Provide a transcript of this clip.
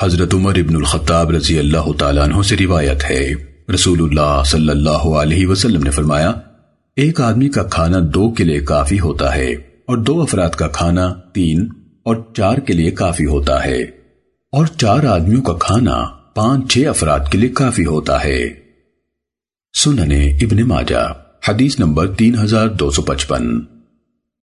حضرت عمر ابن الخطاب رضی اللہ تعالیٰ عنہ سے روایت ہے۔ رسول اللہ صلی اللہ علیہ وسلم نے فرمایا، ایک آدمی کا کھانا دو کے لیے کافی ہوتا ہے اور دو افراد کا کھانا تین اور چار کے لیے کافی ہوتا ہے۔ اور چار آدمیوں کا کھانا پانچ چھ افراد کے لیے کافی ہوتا ہے۔ سننے ابن ماجہ، حدیث نمبر تین ہزار دو سو پچپن۔